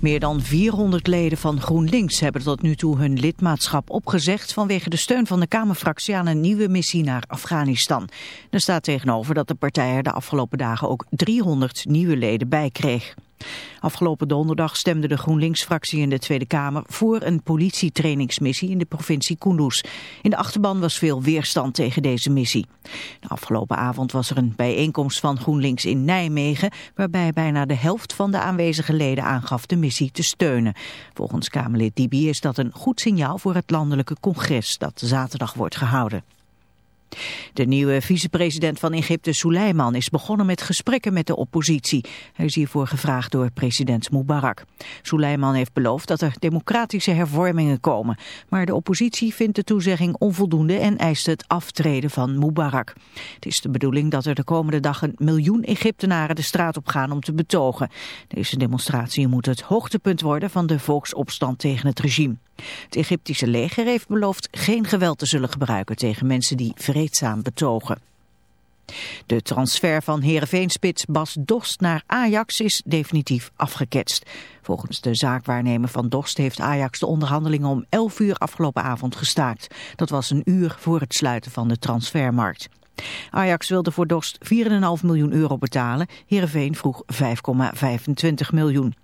Meer dan 400 leden van GroenLinks hebben tot nu toe hun lidmaatschap opgezegd vanwege de steun van de Kamerfractie aan een nieuwe missie naar Afghanistan. Er staat tegenover dat de partij er de afgelopen dagen ook 300 nieuwe leden bij kreeg. Afgelopen donderdag stemde de GroenLinks-fractie in de Tweede Kamer voor een politietrainingsmissie in de provincie Kunduz. In de achterban was veel weerstand tegen deze missie. De afgelopen avond was er een bijeenkomst van GroenLinks in Nijmegen, waarbij bijna de helft van de aanwezige leden aangaf de missie te steunen. Volgens Kamerlid Dibi is dat een goed signaal voor het landelijke congres dat zaterdag wordt gehouden. De nieuwe vicepresident van Egypte, Suleiman, is begonnen met gesprekken met de oppositie. Hij is hiervoor gevraagd door president Mubarak. Suleiman heeft beloofd dat er democratische hervormingen komen. Maar de oppositie vindt de toezegging onvoldoende en eist het aftreden van Mubarak. Het is de bedoeling dat er de komende dag een miljoen Egyptenaren de straat op gaan om te betogen. Deze demonstratie moet het hoogtepunt worden van de volksopstand tegen het regime. Het Egyptische leger heeft beloofd geen geweld te zullen gebruiken tegen mensen die vreedzaam betogen. De transfer van Heerenveenspits Bas Dost naar Ajax is definitief afgeketst. Volgens de zaakwaarnemer van Dost heeft Ajax de onderhandelingen om 11 uur afgelopen avond gestaakt. Dat was een uur voor het sluiten van de transfermarkt. Ajax wilde voor Dost 4,5 miljoen euro betalen. Heerenveen vroeg 5,25 miljoen.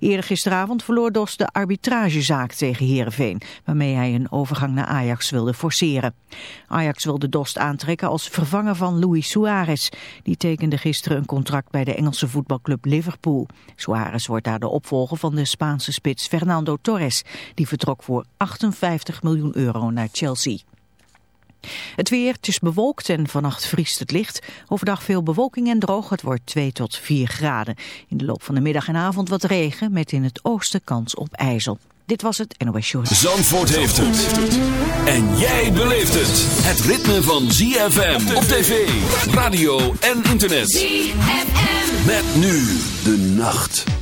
Eerder gisteravond verloor Dost de arbitragezaak tegen Heerenveen, waarmee hij een overgang naar Ajax wilde forceren. Ajax wilde Dost aantrekken als vervanger van Luis Suarez. Die tekende gisteren een contract bij de Engelse voetbalclub Liverpool. Suarez wordt daar de opvolger van de Spaanse spits Fernando Torres. Die vertrok voor 58 miljoen euro naar Chelsea. Het weer, het is bewolkt en vannacht vriest het licht. Overdag veel bewolking en droog, het wordt 2 tot 4 graden. In de loop van de middag en avond wat regen, met in het oosten kans op ijzel. Dit was het NOS Show. Zandvoort heeft het. En jij beleeft het. Het ritme van ZFM op tv, radio en internet. ZFM. Met nu de nacht.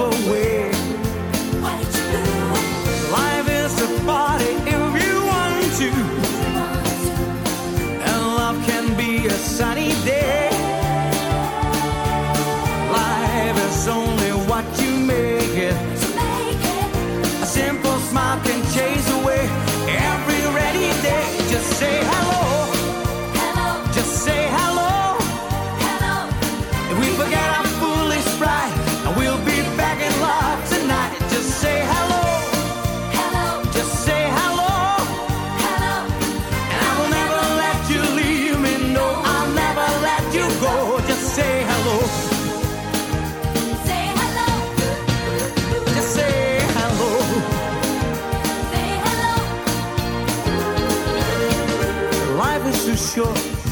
Away?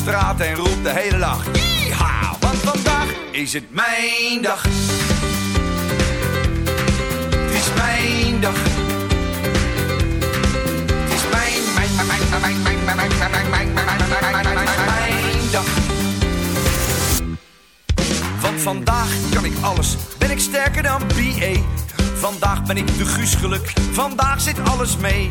Straat en roep de hele dag. Yeeha, want vandaag is het mijn dag. Het is mijn dag. Het is mijn, mijn, mijn, mijn, mijn, mijn, mijn, mijn, mijn, mijn, mijn, mijn, mijn, mijn, mijn, mijn dag. Want vandaag kan ik alles, ben ik sterker dan BA. Vandaag ben ik de Guus geluk, vandaag zit alles mee.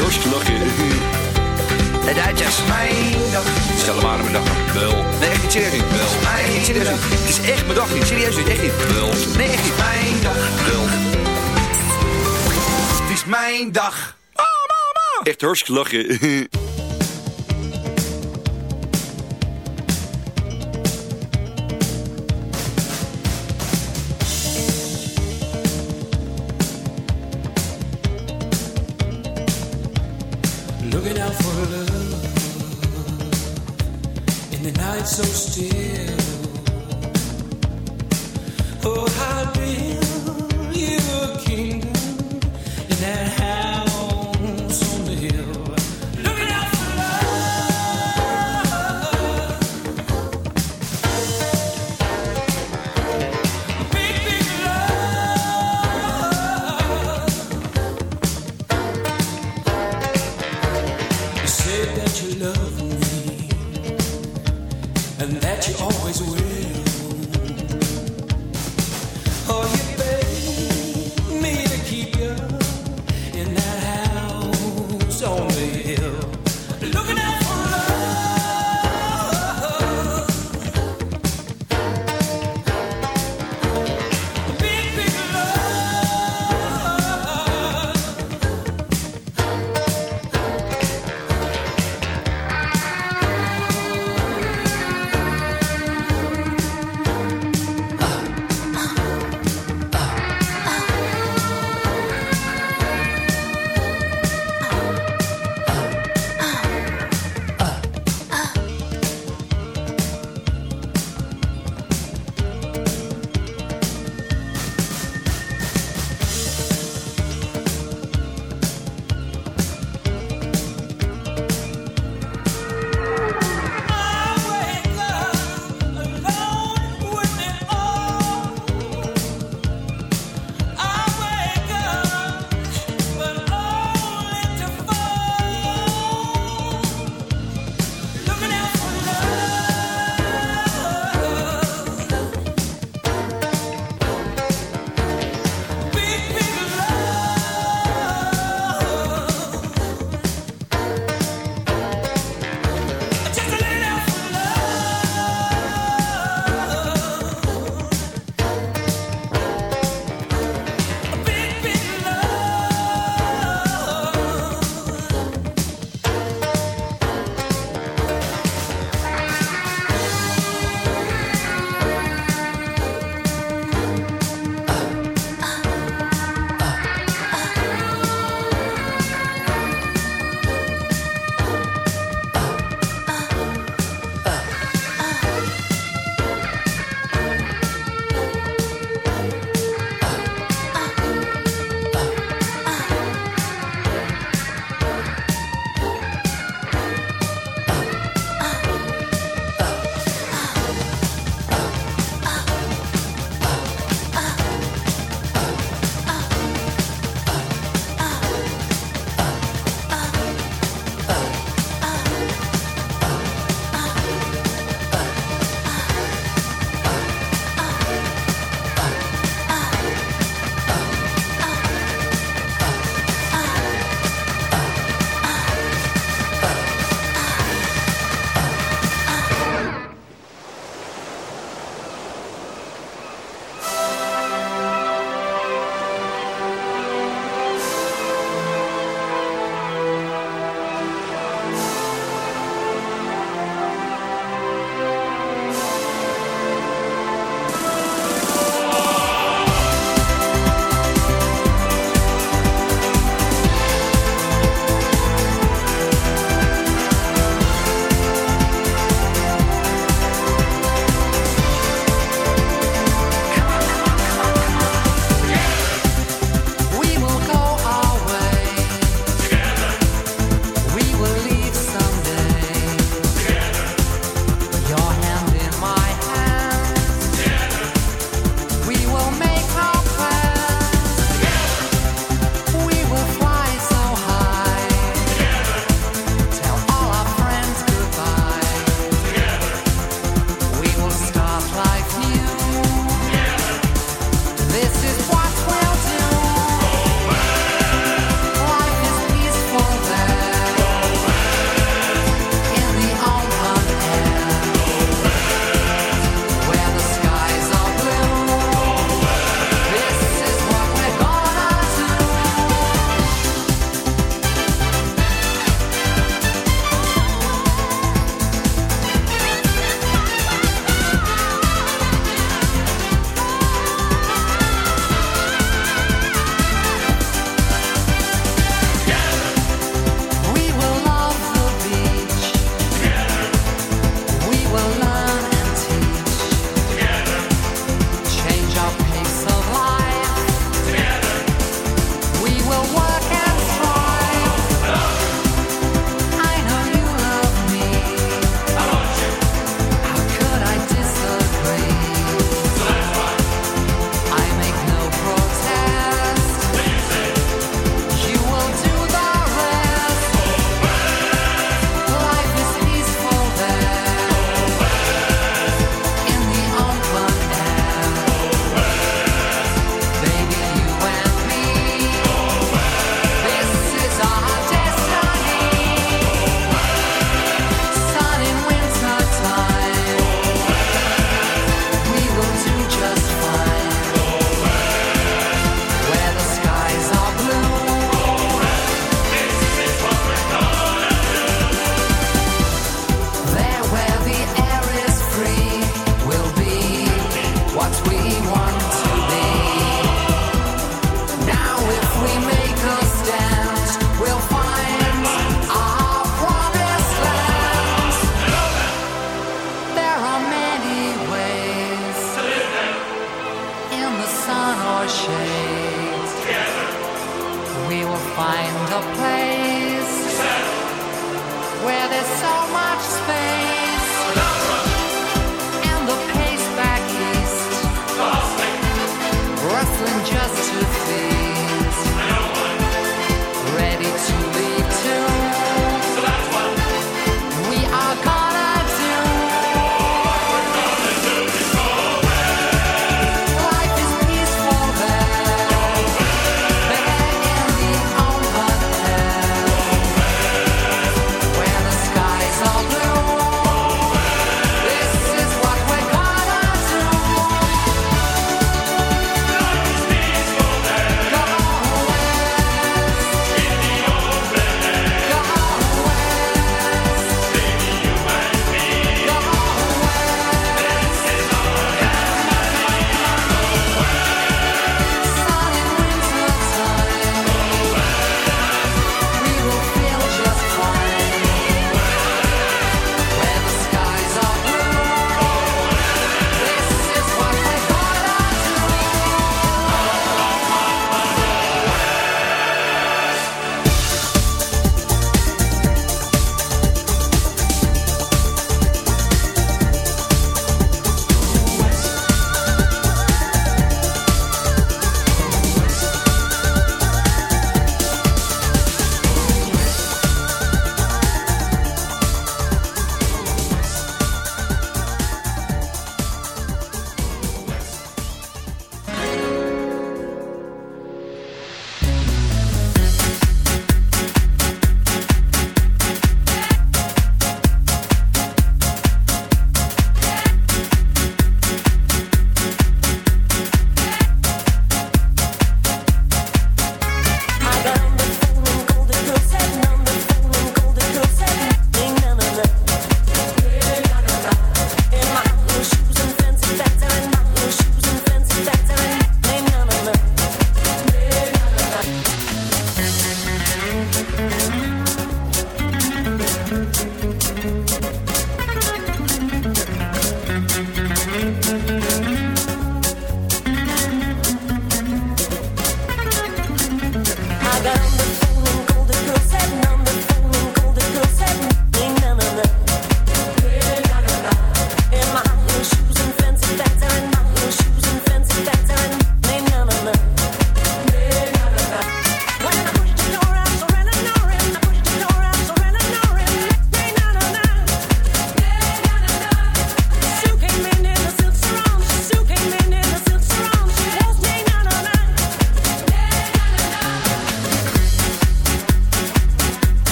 Echt hartstikke lachen. De Duitsers. Mijn dag. Stel hem aan mijn dag. Wel. Nee, echt niet serieus niet. Wel. Nee, echt niet serieus niet. Het is echt mijn dag niet. Serieus niet. Echt niet. Wel. Nee, echt niet. Mijn dag. Wel. Het is mijn dag. Echt hartstikke lachen.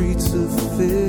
Streets of Philadelphia?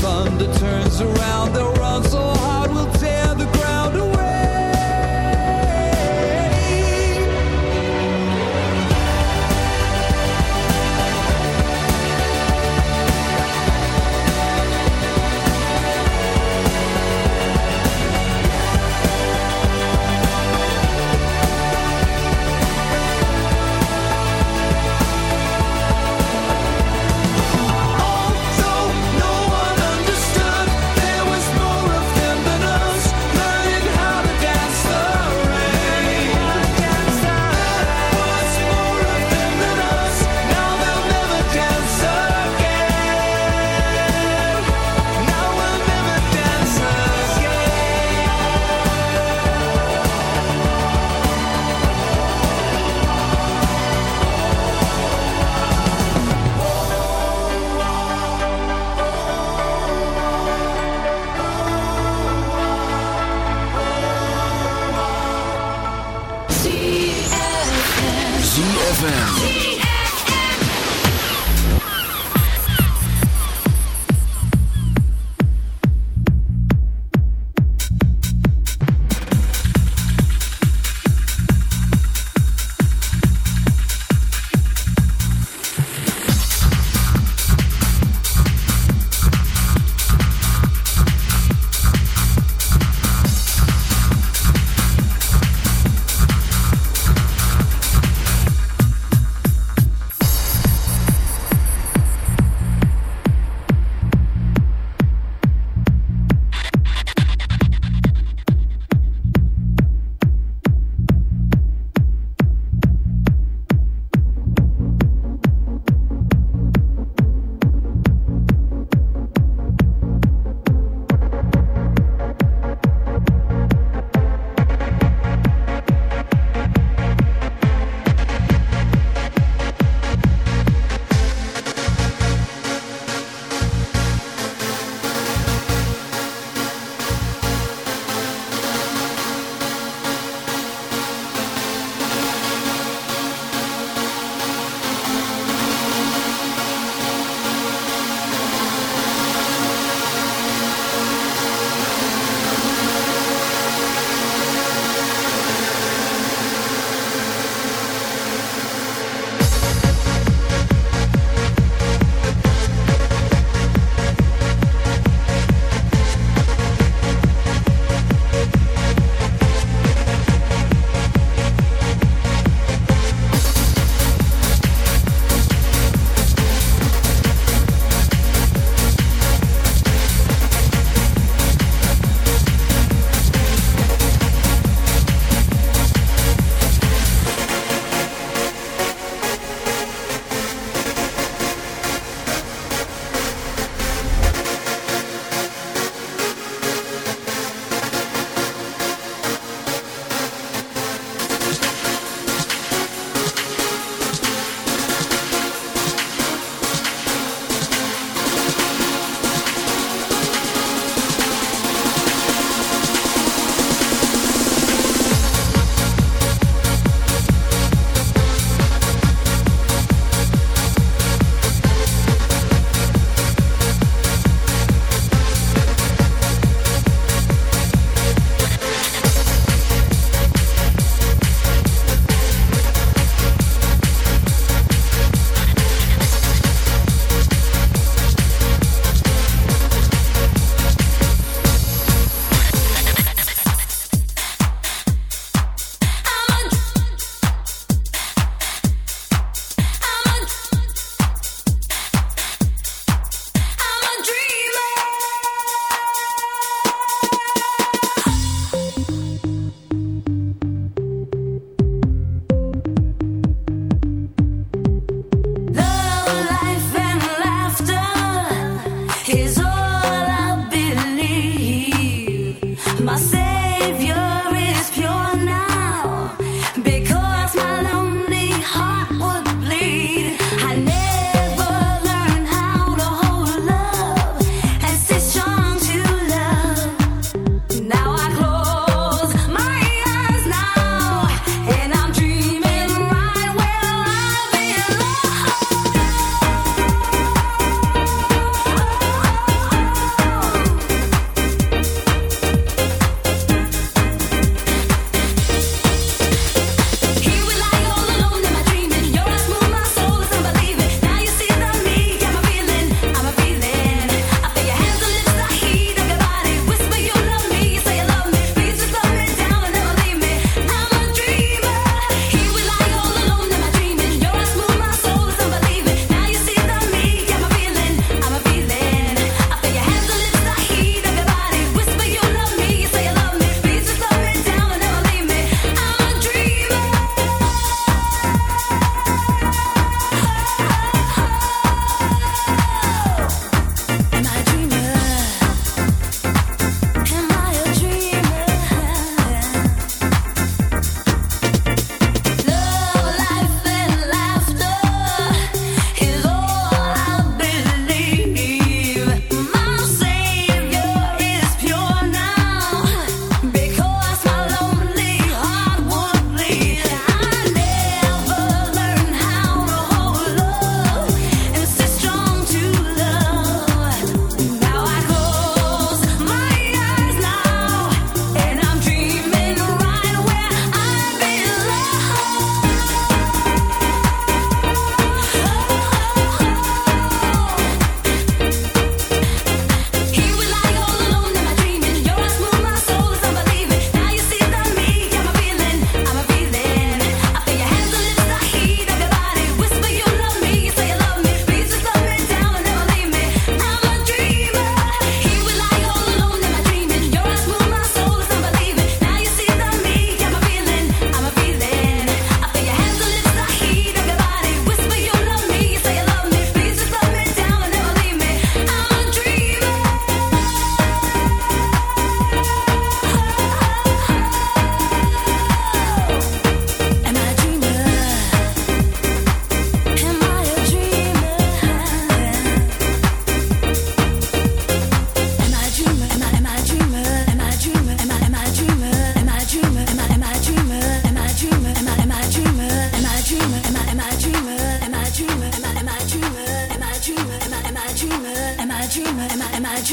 thunder turns around, they'll run so hard we'll tear the ground away.